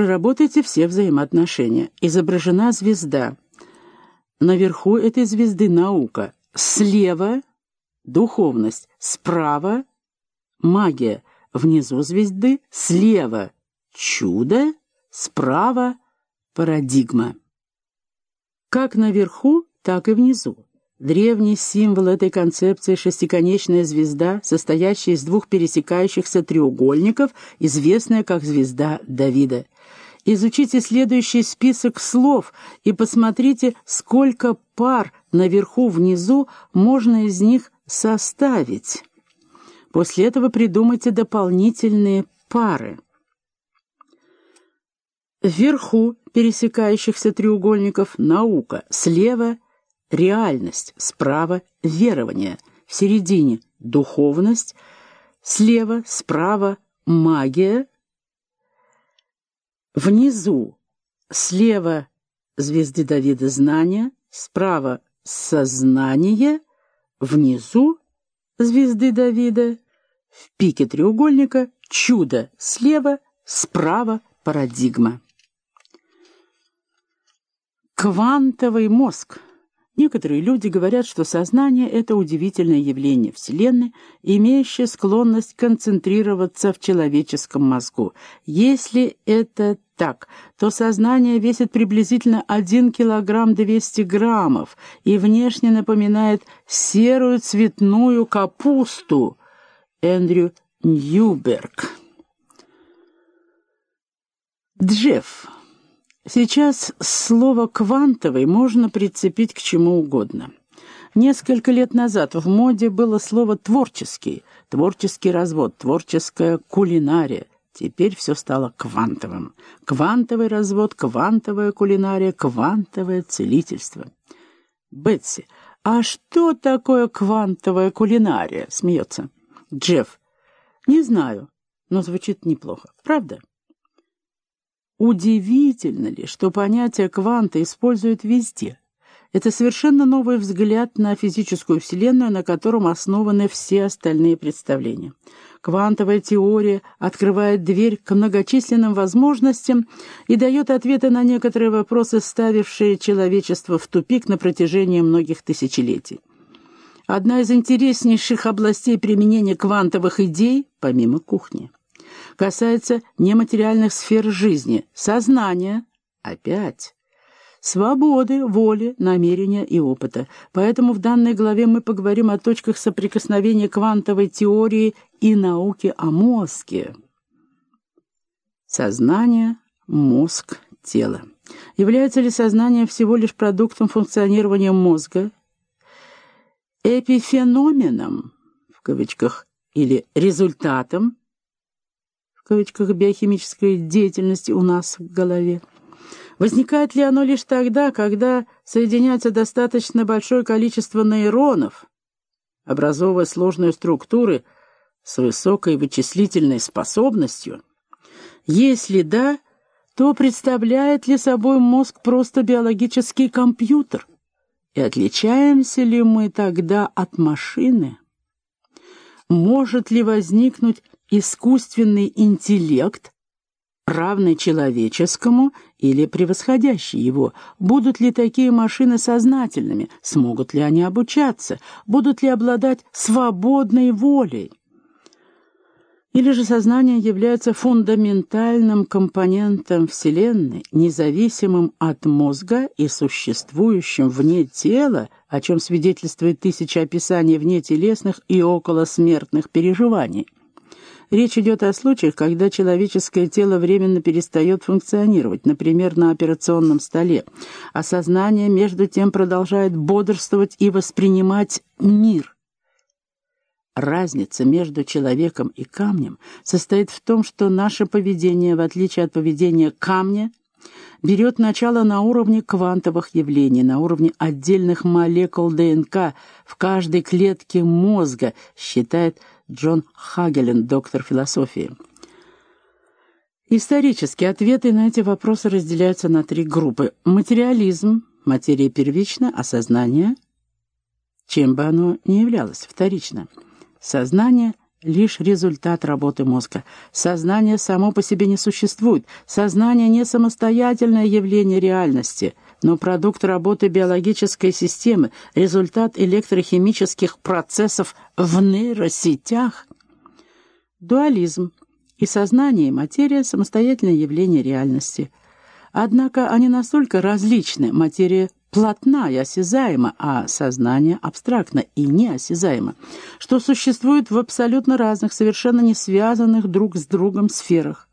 Проработайте все взаимоотношения. Изображена звезда. Наверху этой звезды наука. Слева — духовность. Справа — магия. Внизу звезды слева — чудо, справа — парадигма. Как наверху, так и внизу. Древний символ этой концепции — шестиконечная звезда, состоящая из двух пересекающихся треугольников, известная как звезда Давида. Изучите следующий список слов и посмотрите, сколько пар наверху-внизу можно из них составить. После этого придумайте дополнительные пары. Вверху пересекающихся треугольников наука, слева — реальность, справа — верование, в середине — духовность, слева, справа — магия, внизу слева звезды Давида знания, справа — сознание, внизу звезды Давида, в пике треугольника чудо слева, справа — парадигма. Квантовый мозг — Некоторые люди говорят, что сознание — это удивительное явление Вселенной, имеющее склонность концентрироваться в человеческом мозгу. Если это так, то сознание весит приблизительно 1 килограмм 200 граммов и внешне напоминает серую цветную капусту. Эндрю Ньюберг Джефф Сейчас слово «квантовый» можно прицепить к чему угодно. Несколько лет назад в моде было слово «творческий», творческий развод, творческая кулинария. Теперь все стало квантовым. Квантовый развод, квантовая кулинария, квантовое целительство. Бетси, а что такое квантовая кулинария? Смеется. Джефф, не знаю, но звучит неплохо. Правда? Удивительно ли, что понятие кванта используют везде? Это совершенно новый взгляд на физическую Вселенную, на котором основаны все остальные представления. Квантовая теория открывает дверь к многочисленным возможностям и дает ответы на некоторые вопросы, ставившие человечество в тупик на протяжении многих тысячелетий. Одна из интереснейших областей применения квантовых идей, помимо кухни – касается нематериальных сфер жизни, сознания, опять, свободы, воли, намерения и опыта. Поэтому в данной главе мы поговорим о точках соприкосновения квантовой теории и науки о мозге. Сознание, мозг, тело. Является ли сознание всего лишь продуктом функционирования мозга, эпифеноменом, в кавычках, или результатом кавычках биохимической деятельности у нас в голове. Возникает ли оно лишь тогда, когда соединяется достаточно большое количество нейронов, образовывая сложные структуры с высокой вычислительной способностью? Если да, то представляет ли собой мозг просто биологический компьютер? И отличаемся ли мы тогда от машины? Может ли возникнуть искусственный интеллект, равный человеческому или превосходящий его? Будут ли такие машины сознательными? Смогут ли они обучаться? Будут ли обладать свободной волей? Или же сознание является фундаментальным компонентом Вселенной, независимым от мозга и существующим вне тела, о чем свидетельствует тысяча описаний вне телесных и околосмертных переживаний? Речь идет о случаях, когда человеческое тело временно перестает функционировать, например, на операционном столе, а сознание, между тем, продолжает бодрствовать и воспринимать мир. Разница между человеком и камнем состоит в том, что наше поведение, в отличие от поведения камня, берет начало на уровне квантовых явлений, на уровне отдельных молекул ДНК в каждой клетке мозга, считает Джон Хагелен, доктор философии. Исторически ответы на эти вопросы разделяются на три группы. Материализм, материя первична, а сознание, чем бы оно ни являлось, вторично. Сознание лишь результат работы мозга. Сознание само по себе не существует. Сознание не самостоятельное явление реальности, но продукт работы биологической системы, результат электрохимических процессов в нейросетях. Дуализм. И сознание, и материя – самостоятельное явление реальности. Однако они настолько различны, материя плотна и осязаема, а сознание абстрактно и неосязаемо, что существует в абсолютно разных, совершенно не связанных друг с другом сферах.